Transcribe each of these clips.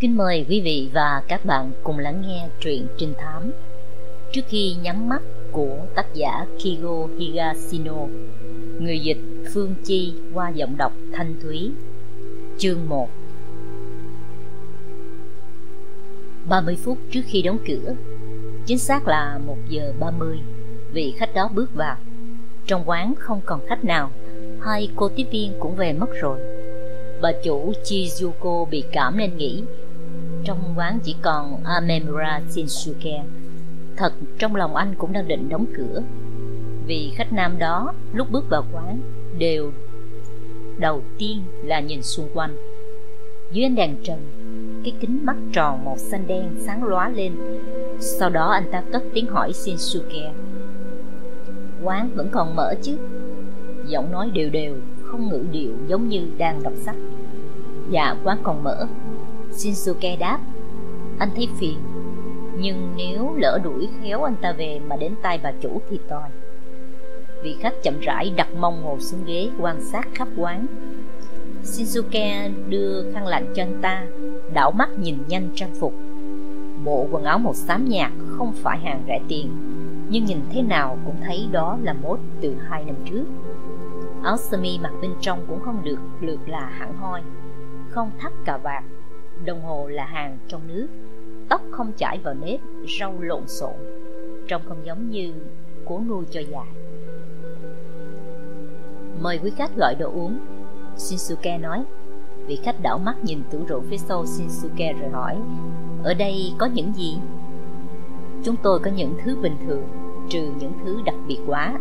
Kính mời quý vị và các bạn cùng lắng nghe truyện trinh thám Trước khi nhắm mắt của tác giả Kigo Higashino, Người dịch Phương Chi qua giọng đọc Thanh Thúy, Chương 1 30 phút trước khi đóng cửa, Chính xác là 1 giờ 30 Vị khách đó bước vào. Trong quán không còn khách nào, Hai cô tiếp viên cũng về mất rồi. Bà chủ Chizuko bị cảm nên nghĩ trong quán chỉ còn Amemura Shinsuke. Thật, trong lòng anh cũng đang định đóng cửa. Vì khách nam đó, lúc bước vào quán, Đều đầu tiên là nhìn xung quanh. Dưới ánh đèn trần, Cái kính mắt tròn màu xanh đen sáng lóa lên. Sau đó anh ta cất tiếng hỏi Shinsuke. Quán vẫn còn mở chứ? Giọng nói đều đều, Không ngữ điệu giống như đang đọc sách. Dạ quán còn mở. Shinsuke đáp. Anh thấy phiền, Nhưng nếu lỡ đuổi khéo anh ta về Mà đến tay bà chủ thì toi Vị khách chậm rãi đặt mông ngồi xuống ghế, Quan sát khắp quán. Shinsuke đưa khăn lạnh cho anh ta, Đảo mắt nhìn nhanh trang phục. Bộ quần áo màu xám nhạt Không phải hàng rẻ tiền, Nhưng nhìn thế nào cũng thấy đó là mốt từ hai năm trước. Áo sơ mi mặc bên trong cũng không được lượt là hẳn hoi, Không thắt cà vạt. Đồng hồ là hàng trong nước. Tóc không chải vào nếp Râu lộn xộn. Trông không giống như cố nuôi cho dài Mời quý khách gọi đồ uống. Shinsuke nói. Vị khách đảo mắt nhìn tủ rượu phía sau Shinsuke rồi hỏi Ở đây có những gì? Chúng tôi có những thứ bình thường Trừ những thứ đặc biệt quá.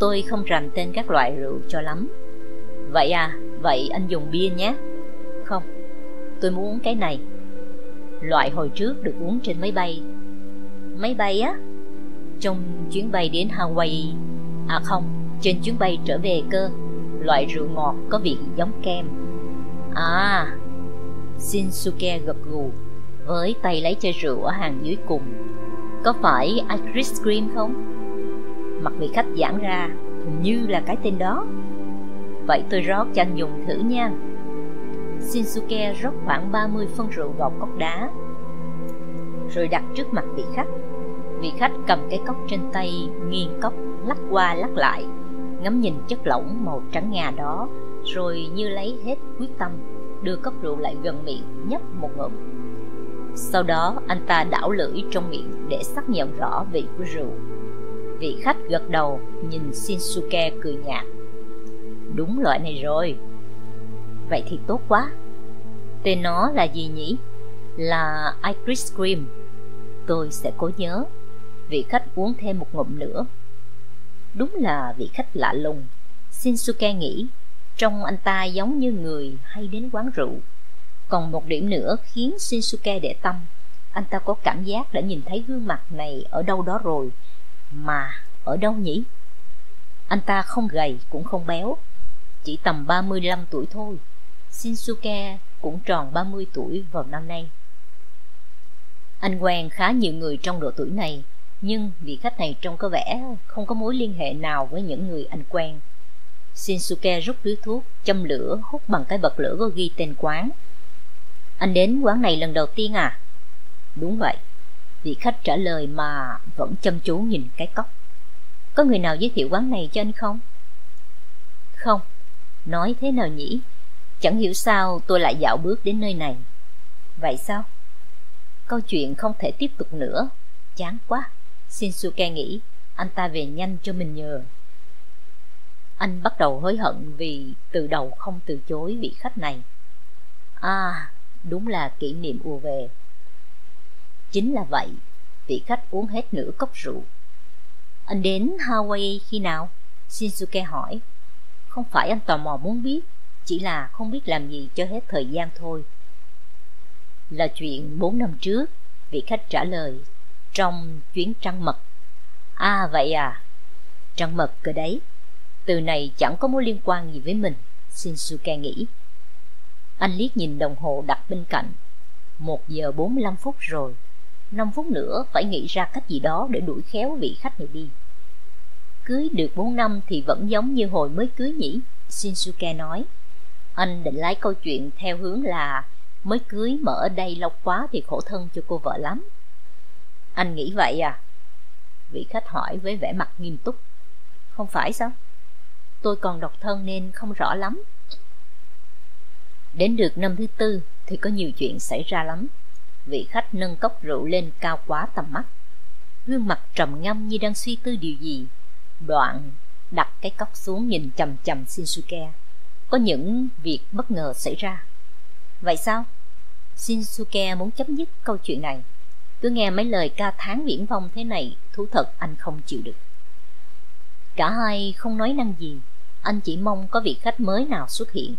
Tôi không rành tên các loại rượu cho lắm. Vậy à, vậy anh dùng bia nhé tôi muốn uống cái này. Loại hồi trước được uống trên máy bay. Máy bay á Trong chuyến bay đến Hawaii À không, trên chuyến bay trở về cơ Loại rượu ngọt có vị giống kem. À Shinsuke gật gù Với tay lấy chai rượu ở hàng dưới cùng. Có phải ice cream không? Mặt vị khách giãn ra Hình như là cái tên đó. Vậy tôi rót cho anh dùng thử nha. Shinsuke rót khoảng 30 phân rượu gọt cốc đá, Rồi đặt trước mặt vị khách. Vị khách cầm cái cốc trên tay, Nghiêng cốc, lắc qua lắc lại, Ngắm nhìn chất lỏng màu trắng ngà đó, Rồi như lấy hết quyết tâm, Đưa cốc rượu lại gần miệng, nhấp một ngụm. Sau đó, anh ta đảo lưỡi trong miệng Để xác nhận rõ vị của rượu. Vị khách gật đầu, Nhìn Shinsuke cười nhạt. Đúng loại này rồi Vậy thì tốt quá. Tên nó là gì nhỉ? Là ice cream. Tôi sẽ cố nhớ. Vị khách uống thêm một ngụm nữa. Đúng là vị khách lạ lùng. Shinsuke nghĩ, Trông anh ta giống như người hay đến quán rượu. Còn một điểm nữa khiến Shinsuke để tâm. Anh ta có cảm giác đã nhìn thấy gương mặt này ở đâu đó rồi. Mà ở đâu nhỉ? Anh ta không gầy, cũng không béo. Chỉ tầm 35 tuổi thôi. Shinsuke cũng tròn 30 tuổi vào năm nay. Anh quen khá nhiều người trong độ tuổi này, nhưng vị khách này trông có vẻ không có mối liên hệ nào với những người anh quen. Shinsuke rút điếu thuốc, châm lửa, hút bằng cái bật lửa có ghi tên quán. Anh đến quán này lần đầu tiên à? Đúng vậy. Vị khách trả lời mà vẫn chăm chú nhìn cái cốc. Có người nào giới thiệu quán này cho anh không? Không. Nói thế nào nhỉ? Chẳng hiểu sao tôi lại dạo bước đến nơi này. Vậy sao? Câu chuyện không thể tiếp tục nữa. Chán quá. Shinsuke nghĩ Anh ta về nhanh cho mình nhờ. Anh bắt đầu hối hận Vì từ đầu không từ chối vị khách này. À Đúng là kỷ niệm ùa về. Chính là vậy. Vị khách uống hết nửa cốc rượu. Anh đến Hawaii khi nào? Shinsuke hỏi. Không phải anh tò mò muốn biết chỉ là không biết làm gì cho hết thời gian thôi. Là chuyện bốn năm trước, vị khách trả lời, trong chuyến trăng mật. À vậy à, trăng mật cơ đấy. Từ này chẳng có mối liên quan gì với mình, Shinsuke nghĩ. Anh liếc nhìn đồng hồ đặt bên cạnh. Một giờ bốn mươi lăm phút rồi. Năm phút nữa phải nghĩ ra cách gì đó để đuổi khéo vị khách này đi. Cưới được bốn năm thì vẫn giống như hồi mới cưới nhỉ, Shinsuke nói. Anh định lái câu chuyện theo hướng là Mới cưới mà ở đây lâu quá thì khổ thân cho cô vợ lắm. Anh nghĩ vậy à? Vị khách hỏi với vẻ mặt nghiêm túc. Không phải sao? Tôi còn độc thân nên không rõ lắm. Đến được năm thứ tư thì có nhiều chuyện xảy ra lắm. Vị khách nâng cốc rượu lên cao quá tầm mắt. Gương mặt trầm ngâm như đang suy tư điều gì. Đoạn đặt cái cốc xuống nhìn chầm chầm Shinsuke. Có những việc bất ngờ xảy ra. Vậy sao? Shinsuke muốn chấm dứt câu chuyện này. Cứ nghe mấy lời ca tháng viễn vong thế này, Thú thật anh không chịu được. Cả hai không nói năng gì. Anh chỉ mong có vị khách mới nào xuất hiện,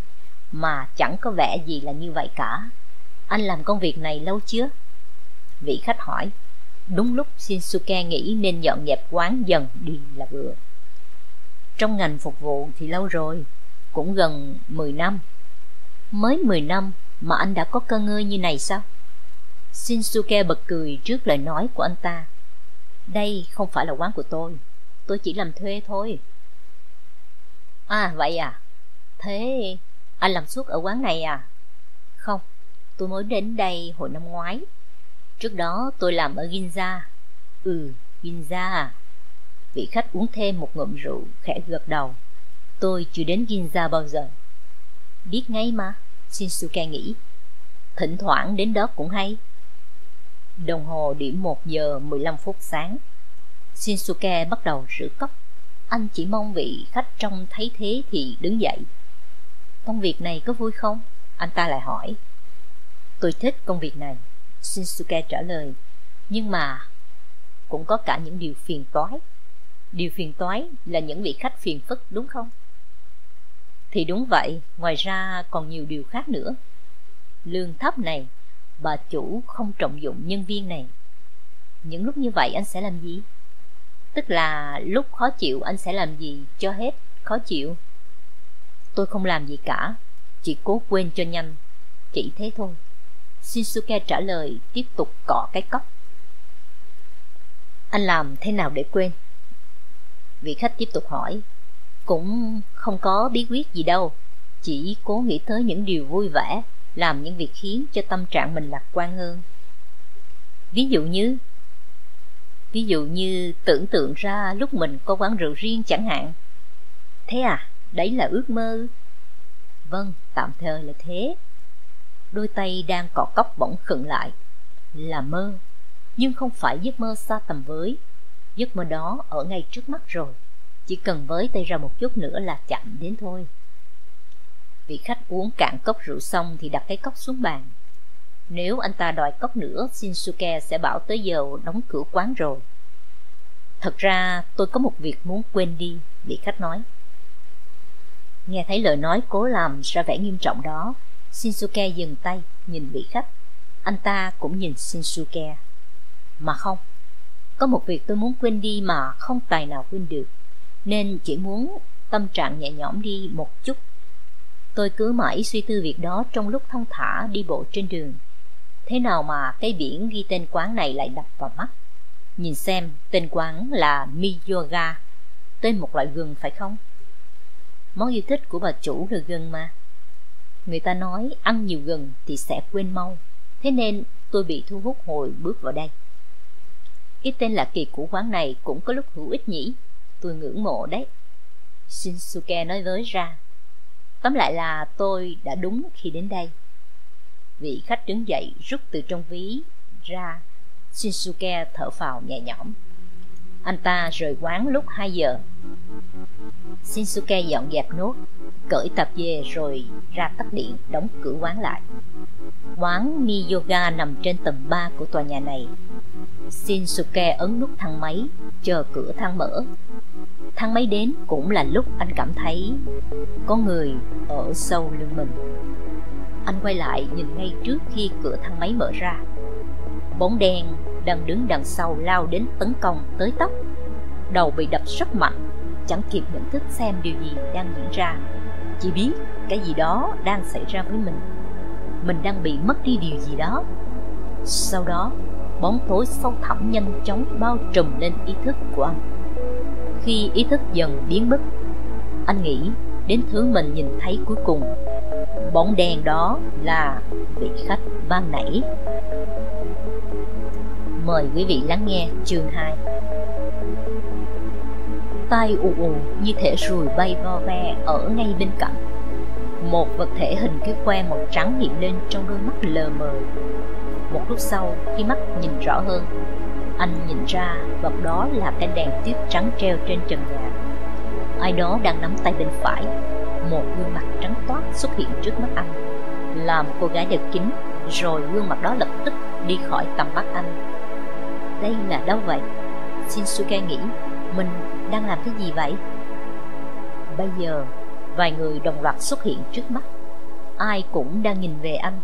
Mà chẳng có vẻ gì là như vậy cả. Anh làm công việc này lâu chưa? Vị khách hỏi. Đúng lúc Shinsuke nghĩ nên dọn dẹp quán dần đi là vừa. Trong ngành phục vụ thì lâu rồi. Cũng gần 10 năm. Mới 10 năm mà anh đã có cơ ngơi như này sao? Shinsuke bật cười trước lời nói của anh ta. Đây không phải là quán của tôi. Tôi chỉ làm thuê thôi. À vậy à? Thế anh làm suốt ở quán này à? Không, Tôi mới đến đây hồi năm ngoái. Trước đó tôi làm ở Ginza. Ừ Ginza à. Vị khách uống thêm một ngụm rượu Khẽ gật đầu. Tôi chưa đến Ginza bao giờ. Biết ngay mà, Shinsuke nghĩ. Thỉnh thoảng đến đó cũng hay. Đồng hồ điểm 1 giờ 15 phút sáng, Shinsuke bắt đầu rửa cốc. Anh chỉ mong vị khách trông thấy thế thì đứng dậy. Công việc này có vui không? Anh ta lại hỏi. Tôi thích công việc này, Shinsuke trả lời. Nhưng mà Cũng có cả những điều phiền toái. Điều phiền toái là những vị khách phiền phức đúng không? Thì đúng vậy, Ngoài ra còn nhiều điều khác nữa. Lương thấp này, Bà chủ không trọng dụng nhân viên này. Những lúc như vậy anh sẽ làm gì? Tức là lúc khó chịu anh sẽ làm gì cho hết? Khó chịu? Tôi không làm gì cả, Chỉ cố quên cho nhanh. Chỉ thế thôi. Shinsuke trả lời, tiếp tục cọ cái cốc. Anh làm thế nào để quên? Vị khách tiếp tục hỏi. Cũng không có bí quyết gì đâu. Chỉ cố nghĩ tới những điều vui vẻ Làm những việc khiến cho tâm trạng mình lạc quan hơn. Ví dụ như Ví dụ như tưởng tượng ra lúc mình có quán rượu riêng chẳng hạn. Thế à, đấy là ước mơ. Vâng, tạm thời là thế. Đôi tay đang cọ cốc bỗng khựng lại. Là mơ Nhưng không phải giấc mơ xa tầm với. Giấc mơ đó ở ngay trước mắt rồi. Chỉ cần với tay ra một chút nữa là chạm đến thôi. Vị khách uống cạn cốc rượu xong Thì đặt cái cốc xuống bàn. Nếu anh ta đòi cốc nữa, Shinsuke sẽ bảo tới giờ đóng cửa quán rồi. Thật ra, tôi có một việc muốn quên đi, Vị khách nói. Nghe thấy lời nói cố làm ra vẻ nghiêm trọng đó, Shinsuke dừng tay, nhìn vị khách. Anh ta cũng nhìn Shinsuke. Mà không, Có một việc tôi muốn quên đi mà không tài nào quên được. Nên chỉ muốn tâm trạng nhẹ nhõm đi một chút. Tôi cứ mãi suy tư việc đó trong lúc thông thả đi bộ trên đường. Thế nào mà cái biển ghi tên quán này lại đập vào mắt? Nhìn xem tên quán là Miyoga, Tên một loại gừng phải không? Món yêu thích của bà chủ là gừng mà. Người ta nói ăn nhiều gừng thì sẽ quên mau. Thế nên tôi bị thu hút hồi bước vào đây. Cái tên là kỳ của quán này cũng có lúc hữu ích nhỉ? Tôi ngưỡng mộ đấy. Shinsuke nói với ra, Tóm lại là tôi đã đúng khi đến đây. Vị khách đứng dậy, rút từ trong ví. Ra, Shinsuke thở phào nhẹ nhõm. Anh ta rời quán lúc 2 giờ. Shinsuke dọn dẹp nốt, Cởi tập về rồi ra tắt điện, Đóng cửa quán lại. Quán Miyoga nằm trên tầng 3 của tòa nhà này. Shinsuke ấn nút thang máy, Chờ cửa thang mở. Thang máy đến cũng là lúc anh cảm thấy Có người ở sâu lưng mình. Anh quay lại nhìn ngay trước khi cửa thang máy mở ra. Bóng đen đang đứng đằng sau lao đến tấn công tới tóc Đầu bị đập rất mạnh, Chẳng kịp nhận thức xem điều gì đang diễn ra. Chỉ biết cái gì đó đang xảy ra với mình. Mình đang bị mất đi điều gì đó. Sau đó, bóng tối sâu thẳm nhanh chóng bao trùm lên ý thức của anh. Khi ý thức dần biến mất. Anh nghĩ đến thứ mình nhìn thấy cuối cùng. Bóng đèn đó là vị khách ban nãy. Mời quý vị lắng nghe chương 2 tay ù ù như thể ruồi bay vo ve ở ngay bên cạnh. Một vật thể hình cái que màu trắng hiện lên trong đôi mắt lờ mờ. Một lúc sau, khi mắt nhìn rõ hơn anh nhìn ra vật đó là cái đèn tuyết trắng treo trên trần nhà. Ai đó đang nắm tay bên phải, một gương mặt trắng toát xuất hiện trước mắt anh. Là một cô gái đeo kính, rồi gương mặt đó lập tức đi khỏi tầm mắt anh. Đây là đâu vậy? Shinsuke nghĩ, mình đang làm cái gì vậy? Bây giờ, vài người đồng loạt xuất hiện trước mắt. Ai cũng đang nhìn về anh.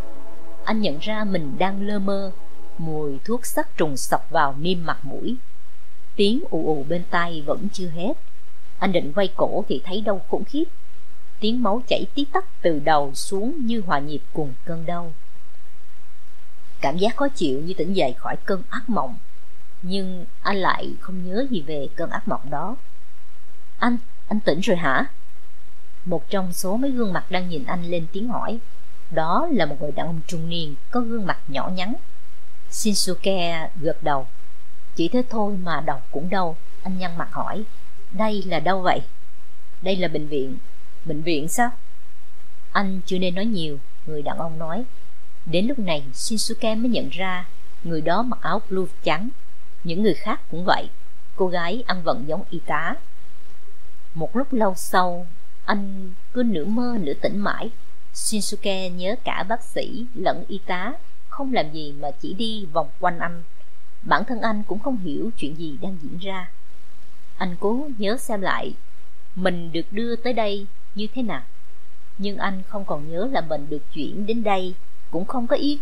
Anh nhận ra mình đang lơ mơ mùi thuốc sắc trùng sọc vào niêm mặt mũi. Tiếng ù ù bên tai vẫn chưa hết. Anh định quay cổ thì thấy đau khủng khiếp. Tiếng máu chảy tí tắt từ đầu xuống như hòa nhịp cùng cơn đau. Cảm giác khó chịu như tỉnh dậy khỏi cơn ác mộng. Nhưng anh lại không nhớ gì về cơn ác mộng đó. Anh anh tỉnh rồi hả? Một trong số mấy gương mặt đang nhìn anh lên tiếng hỏi. Đó là một người đàn ông trung niên có gương mặt nhỏ nhắn shinsuke gật đầu. Chỉ thế thôi mà đầu cũng đau, anh nhăn mặt hỏi. Đây là đâu vậy? Đây là bệnh viện. Bệnh viện sao? Anh chưa nên nói nhiều, người đàn ông nói. Đến lúc này, shinsuke mới nhận ra người đó mặc áo blue trắng. Những người khác cũng vậy. Cô gái ăn vận giống y tá. Một lúc lâu sau, anh cứ nửa mơ nửa tỉnh mãi. Shinsuke nhớ cả bác sĩ lẫn y tá không làm gì mà chỉ đi vòng quanh anh. Bản thân anh cũng không hiểu chuyện gì đang diễn ra. Anh cố nhớ xem lại, mình được đưa tới đây như thế nào. Nhưng anh không còn nhớ là mình được chuyển đến đây, cũng không có ý,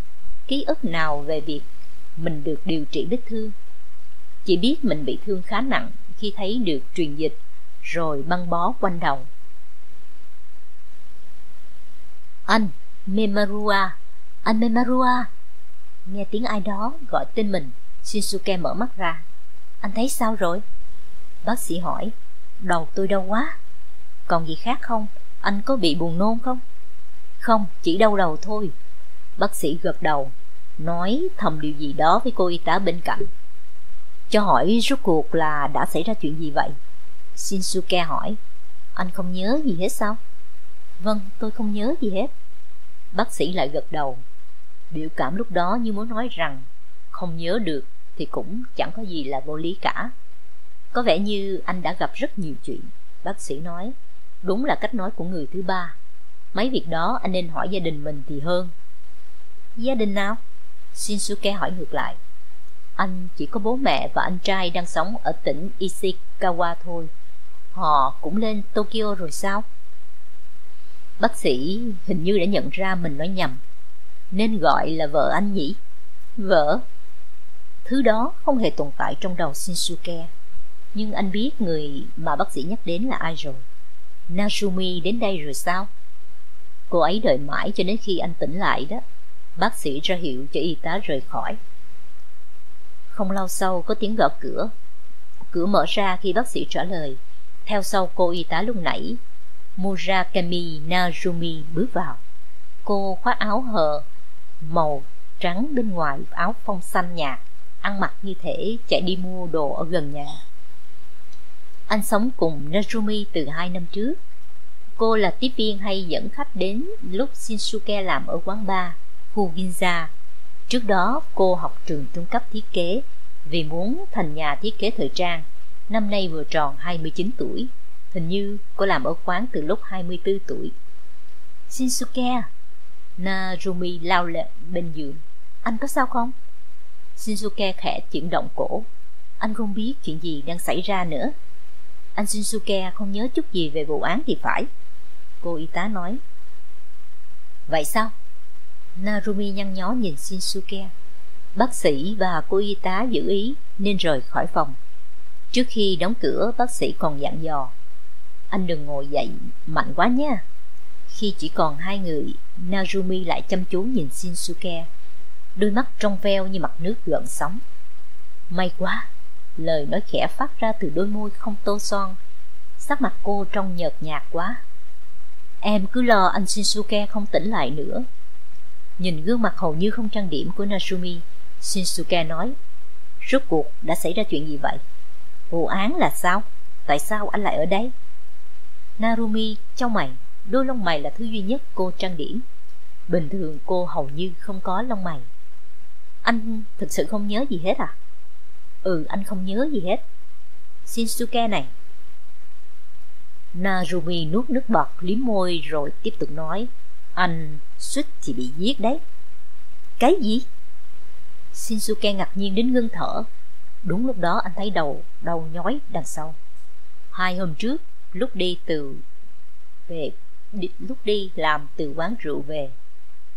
ký ức nào về việc mình được điều trị vết thương. Chỉ biết mình bị thương khá nặng khi thấy được truyền dịch, rồi băng bó quanh đầu. Anh, memarua. Anh memarua nghe tiếng ai đó gọi tên mình, shinsuke mở mắt ra. Anh thấy sao rồi? Bác sĩ hỏi. Đầu tôi đau quá. Còn gì khác không? Anh có bị buồn nôn không? Không, chỉ đau đầu thôi. Bác sĩ gật đầu, nói thầm điều gì đó với cô y tá bên cạnh. Cho hỏi rốt cuộc là đã xảy ra chuyện gì vậy? Shinsuke hỏi. Anh không nhớ gì hết sao? Vâng tôi không nhớ gì hết. Bác sĩ lại gật đầu. Biểu cảm lúc đó như muốn nói rằng, Không nhớ được Thì cũng chẳng có gì là vô lý cả Có vẻ như anh đã gặp rất nhiều chuyện Bác sĩ nói, Đúng là cách nói của người thứ ba Mấy việc đó anh nên hỏi gia đình mình thì hơn Gia đình nào? Shinsuke hỏi ngược lại anh chỉ có bố mẹ và anh trai đang sống ở tỉnh Ishikawa thôi. Họ cũng lên Tokyo rồi sao? Bác sĩ hình như đã nhận ra mình nói nhầm. Nên gọi là vợ anh nhỉ? Vợ? Thứ đó không hề tồn tại trong đầu Shinsuke. Nhưng anh biết người mà bác sĩ nhắc đến là ai rồi. nasumi đến đây rồi sao? Cô ấy đợi mãi cho đến khi anh tỉnh lại đó. Bác sĩ ra hiệu cho y tá rời khỏi. Không lâu sau có tiếng gõ cửa. Cửa mở ra khi bác sĩ trả lời. Theo sau cô y tá lúc nãy, Murakami Najumi bước vào. Cô khoác áo hờ màu trắng bên ngoài áo phông xanh nhạt, ăn mặc như thể chạy đi mua đồ ở gần nhà. Anh sống cùng Najumi từ hai năm trước. Cô là tiếp viên hay dẫn khách đến lúc Shinsuke làm ở quán bar, khu Ginza Trước đó cô học trường trung cấp thiết kế vì muốn thành nhà thiết kế thời trang. Năm nay vừa tròn 29 tuổi. Hình như cô làm ở quán từ lúc 24 tuổi. Shinsuke, à, Narumi lao lệ bên giường. Anh có sao không? Shinsuke khẽ chuyển động cổ. Anh không biết chuyện gì đang xảy ra nữa. Anh Shinsuke không nhớ chút gì về vụ án thì phải. Cô y tá nói. Vậy sao? Narumi nhăn nhó nhìn Shinsuke. Bác sĩ và cô y tá giữ ý nên rời khỏi phòng. Trước khi đóng cửa, bác sĩ còn dặn dò. Anh đừng ngồi dậy mạnh quá nha. Khi chỉ còn hai người, Narumi lại chăm chú nhìn Shinsuke. Đôi mắt trong veo như mặt nước gợn sóng. May quá, lời nói khẽ phát ra từ đôi môi không tô son. Sắc mặt cô trông nhợt nhạt quá. Em cứ lo anh Shinsuke không tỉnh lại nữa. Nhìn gương mặt hầu như không trang điểm của Narumi Shinsuke nói, Rốt cuộc đã xảy ra chuyện gì vậy? Vụ án là sao? Tại sao anh lại ở đây? Narumi trong mày, đôi lông mày là thứ duy nhất cô trang điểm. Bình thường cô hầu như không có lông mày. Anh thực sự không nhớ gì hết à? Ừ, anh không nhớ gì hết. Shinsuke này. Narumi nuốt nước bọt, liếm môi rồi tiếp tục nói. Anh suýt thì bị giết đấy. Cái gì? Shinsuke ngạc nhiên đến ngưng thở. Đúng lúc đó anh thấy đầu, đầu nhói đằng sau. Hai hôm trước, lúc đi từ về lúc đi làm từ quán rượu về.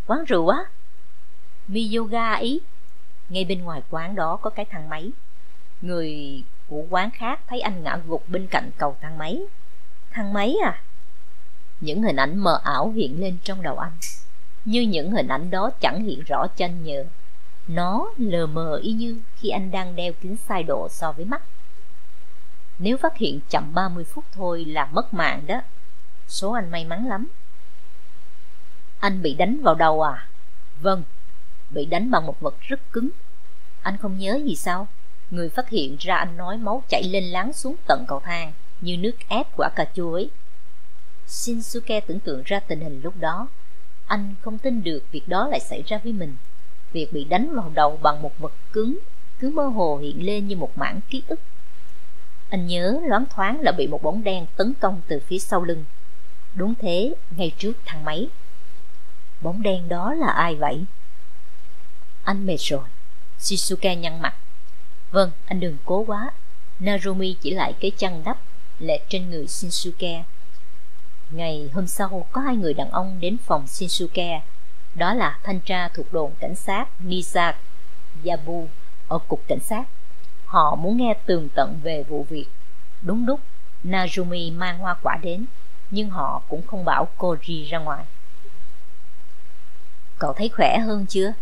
Quán rượu á? Mi yoga ý. Ngay bên ngoài quán đó có cái thang máy. Người của quán khác thấy anh ngã gục bên cạnh cầu thang máy. Thang máy à? Những hình ảnh mờ ảo hiện lên trong đầu anh. Như những hình ảnh đó chẳng hiện rõ cho anh nhờ. Nó lờ mờ y như khi anh đang đeo kính sai độ so với mắt. Nếu phát hiện chậm 30 phút thôi là mất mạng đó. Số anh may mắn lắm. Anh bị đánh vào đầu à? Vâng Bị đánh bằng một vật rất cứng. Anh không nhớ gì sao? Người phát hiện ra anh nói máu chảy lên láng xuống tận cầu thang, Như nước ép quả cà chua ấy. Shinsuke tưởng tượng ra tình hình lúc đó. Anh không tin được việc đó lại xảy ra với mình. Việc bị đánh vào đầu bằng một vật cứng, Cứ mơ hồ hiện lên như một mảng ký ức. Anh nhớ loáng thoáng là bị một bóng đen tấn công từ phía sau lưng. Đúng thế, ngay trước thang máy. Bóng đen đó là ai vậy? Anh mệt rồi. Shizuka nhăn mặt. Vâng, anh đừng cố quá. Narumi chỉ lại cái chăn đắp lệ trên người Shinsuke. Ngày hôm sau, có hai người đàn ông đến phòng Shinsuke. Đó là thanh tra thuộc đồn cảnh sát Nisa Yabu ở cục cảnh sát. Họ muốn nghe tường tận về vụ việc. Đúng lúc, Narumi mang hoa quả đến nhưng họ cũng không bảo cô ri ra ngoài. Cậu thấy khỏe hơn chưa?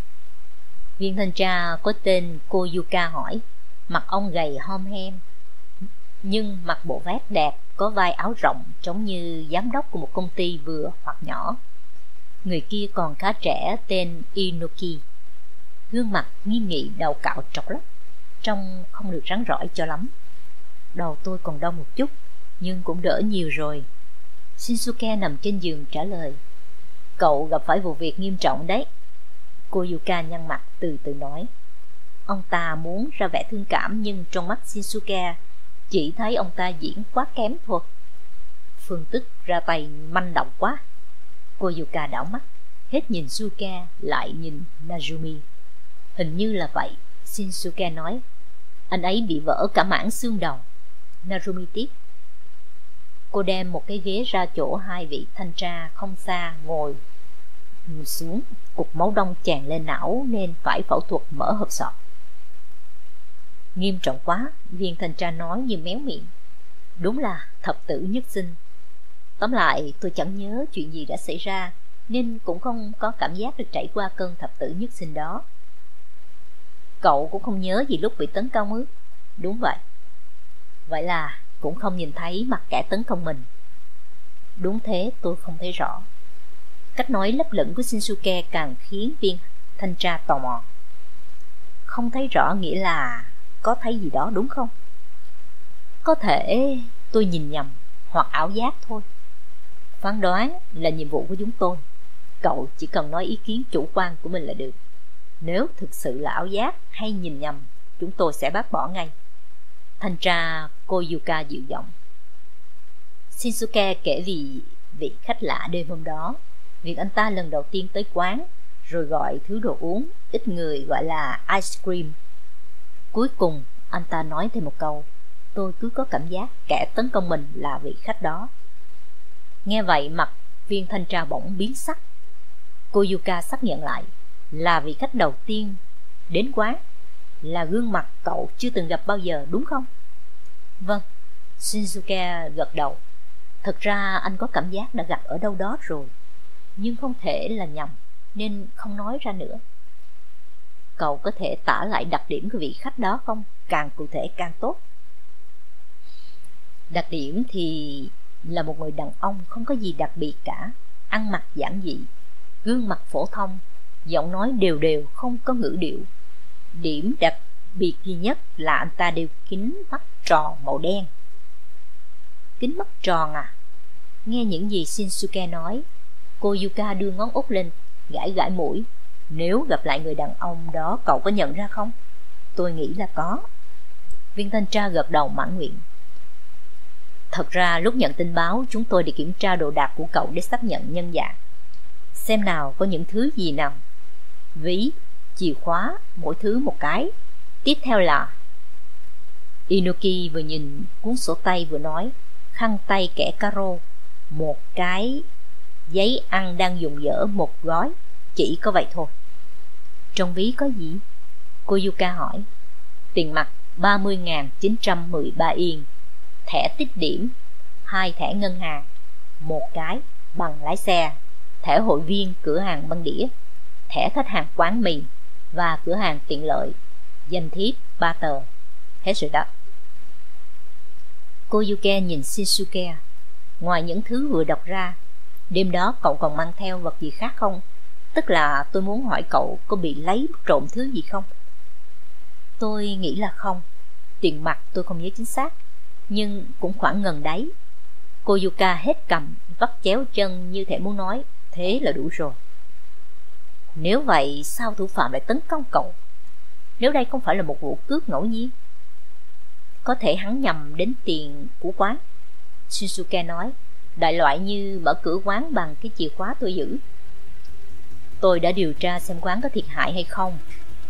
Viên thanh tra có tên cô Yuka hỏi, mặt ông gầy hom hem, nhưng mặc bộ vest đẹp, có vai áo rộng trông như giám đốc của một công ty vừa hoặc nhỏ. Người kia còn khá trẻ tên Inoki. Gương mặt nghi nghị đầu cạo trọc lắm, trông không được rắn rỏi cho lắm. Đầu tôi còn đau một chút, nhưng cũng đỡ nhiều rồi. Shinsuke nằm trên giường trả lời. Cậu gặp phải vụ việc nghiêm trọng đấy. Cô Yuka nhăn mặt từ từ nói. Ông ta muốn ra vẻ thương cảm Nhưng trong mắt Shinsuke Chỉ thấy ông ta diễn quá kém thôi. Phương tức ra tay manh động quá. Cô Yuka đảo mắt. Hết nhìn Suke lại nhìn Najumi. Hình như là vậy, Shinsuke nói. Anh ấy bị vỡ cả mảng xương đầu. Narumi tiếp. Cô đem một cái ghế ra chỗ hai vị thanh tra không xa ngồi xuống. Cục máu đông tràn lên não nên phải phẫu thuật mở hộp sọ. Nghiêm trọng quá, viên thanh tra nói như méo miệng. Đúng là thập tử nhất sinh. Tóm lại, tôi chẳng nhớ chuyện gì đã xảy ra, nên cũng không có cảm giác được trải qua cơn thập tử nhất sinh đó. Cậu cũng không nhớ gì lúc bị tấn công ư? Đúng vậy. Vậy là cũng không nhìn thấy mặt kẻ tấn công mình. Đúng thế tôi không thấy rõ. Cách nói lấp lửng của Shinsuke càng khiến viên thanh tra tò mò. Không thấy rõ nghĩa là có thấy gì đó đúng không? Có thể tôi nhìn nhầm hoặc ảo giác thôi. Phán đoán là nhiệm vụ của chúng tôi. Cậu chỉ cần nói ý kiến chủ quan của mình là được. Nếu thực sự là ảo giác hay nhìn nhầm, chúng tôi sẽ bác bỏ ngay. Thanh tra Koyuka dịu giọng. Shinsuke kể vì vị khách lạ đêm hôm đó. Việc anh ta lần đầu tiên tới quán, Rồi gọi thứ đồ uống, Ít người gọi là ice cream. Cuối cùng, anh ta nói thêm một câu, Tôi cứ có cảm giác kẻ tấn công mình là vị khách đó. Nghe vậy, mặt viên thanh tra bỗng biến sắc. Koyuka xác nhận lại, Là vị khách đầu tiên đến quán, là gương mặt cậu chưa từng gặp bao giờ, đúng không? Vâng, Shinsuke gật đầu. Thật ra anh có cảm giác đã gặp ở đâu đó rồi, nhưng không thể là nhầm, nên không nói ra nữa. Cậu có thể tả lại đặc điểm của vị khách đó không? Càng cụ thể càng tốt. Đặc điểm thì là một người đàn ông không có gì đặc biệt cả, ăn mặc giản dị, gương mặt phổ thông, giọng nói đều đều không có ngữ điệu. Điểm đặc biệt duy nhất là anh ta đều kín mắt tròn màu đen. Kính mắt tròn à? Nghe những gì Shinsuke nói, cô Yuka đưa ngón út lên, gãi gãi mũi. Nếu gặp lại người đàn ông đó cậu có nhận ra không? Tôi nghĩ là có. Viên thanh tra gật đầu mãn nguyện. Thật ra lúc nhận tin báo chúng tôi đi kiểm tra đồ đạc của cậu để xác nhận nhân dạng. Xem nào có những thứ gì nào. Ví, chìa khóa, mỗi thứ một cái. Tiếp theo là... Inoki vừa nhìn cuốn sổ tay vừa nói khăn tay kẻ caro, một cái giấy ăn đang dùng dở một gói, chỉ có vậy thôi. Trong ví có gì? Cô Yuka hỏi. Tiền mặt 30.913 yên, thẻ tích điểm, hai thẻ ngân hàng, một cái bằng lái xe, thẻ hội viên cửa hàng băng đĩa, thẻ khách hàng quán mì và cửa hàng tiện lợi, danh thiếp ba tờ. Hết rồi đó. Cô Yuke nhìn Shinsuke. Ngoài những thứ vừa đọc ra, đêm đó cậu còn mang theo vật gì khác không? Tức là tôi muốn hỏi cậu có bị lấy trộm thứ gì không? Tôi nghĩ là không. Tiền mặt tôi không nhớ chính xác, nhưng cũng khoảng gần đấy. Cô Yuka hết cầm, vắt chéo chân như thể muốn nói, thế là đủ rồi. Nếu vậy, sao thủ phạm lại tấn công cậu? Nếu đây không phải là một vụ cướp ngẫu nhiên? Có thể hắn nhầm đến tiền của quán. Shinsuke nói, đại loại như mở cửa quán bằng cái chìa khóa tôi giữ. Tôi đã điều tra xem quán có thiệt hại hay không,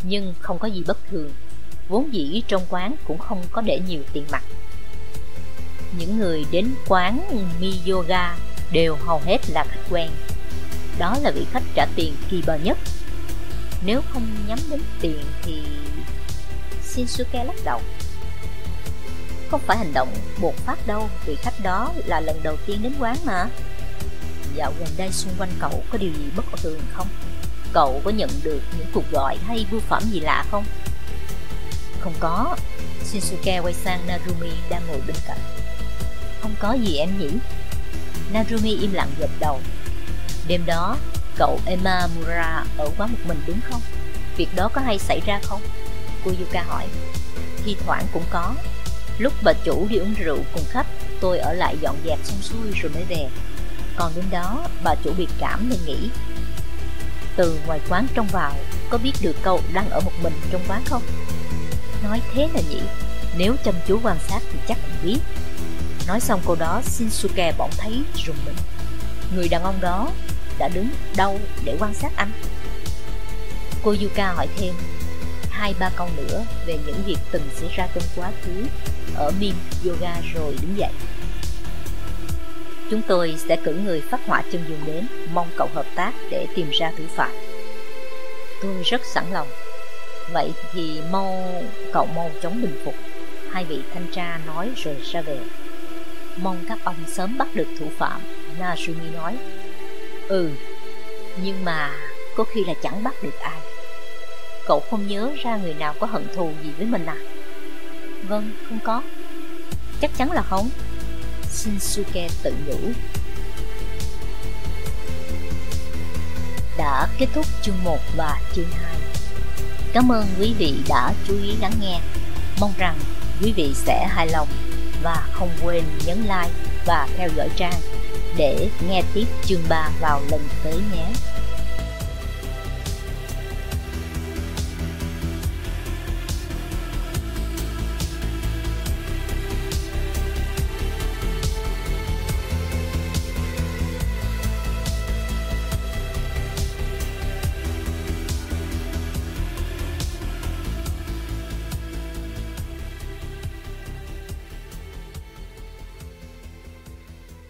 nhưng không có gì bất thường. Vốn dĩ trong quán cũng không có để nhiều tiền mặt. Những người đến quán Miyoga đều hầu hết là khách quen. Đó là vị khách trả tiền kỳ bờ nhất. Nếu không nhắm đến tiền thì... Shinsuke lắc đầu. Không phải hành động bột phát đâu Vì khách đó là lần đầu tiên đến quán mà Dạo gần đây xung quanh cậu có điều gì bất thường không? Cậu có nhận được những cuộc gọi hay bưu phẩm gì lạ không? Không có Shinsuke quay sang Narumi đang ngồi bên cạnh Không có gì em nhỉ? Narumi im lặng gật đầu Đêm đó, cậu Emma Mura ở quán một mình đúng không? Việc đó có hay xảy ra không? Cô Yuka hỏi Thi thoảng cũng có Lúc bà chủ đi uống rượu cùng khách, tôi ở lại dọn dẹp xong xuôi rồi mới về. Còn đến đó, bà chủ bị cảm nên nghỉ. Từ ngoài quán trong vào, có biết được cậu đang ở một mình trong quán không? Nói thế là nhỉ, nếu chăm chú quan sát thì chắc cũng biết. Nói xong câu đó, Shinsuke bỗng thấy rùng mình. Người đàn ông đó đã đứng đâu để quan sát anh? Cô Yuka hỏi thêm, hai ba câu nữa về những việc từng xảy ra trong quá khứ ở Mim Yoga rồi đứng dậy. Chúng tôi sẽ cử người phát họa chân dung đến, mong cậu hợp tác để tìm ra thủ phạm. Tôi rất sẵn lòng. Vậy thì mau cậu mau chống bình phục. Hai vị thanh tra nói rồi ra về. Mong các ông sớm bắt được thủ phạm, Nazumi nói. Ừ, nhưng mà có khi là chẳng bắt được ai. Cậu không nhớ ra người nào có hận thù gì với mình à? Vâng, không có. Chắc chắn là không. Shinsuke tự nhủ. Đã kết thúc chương 1 và chương 2 Cảm ơn quý vị đã chú ý lắng nghe. Mong rằng quý vị sẽ hài lòng Và không quên nhấn like và theo dõi trang Để nghe tiếp chương 3 vào lần tới nhé.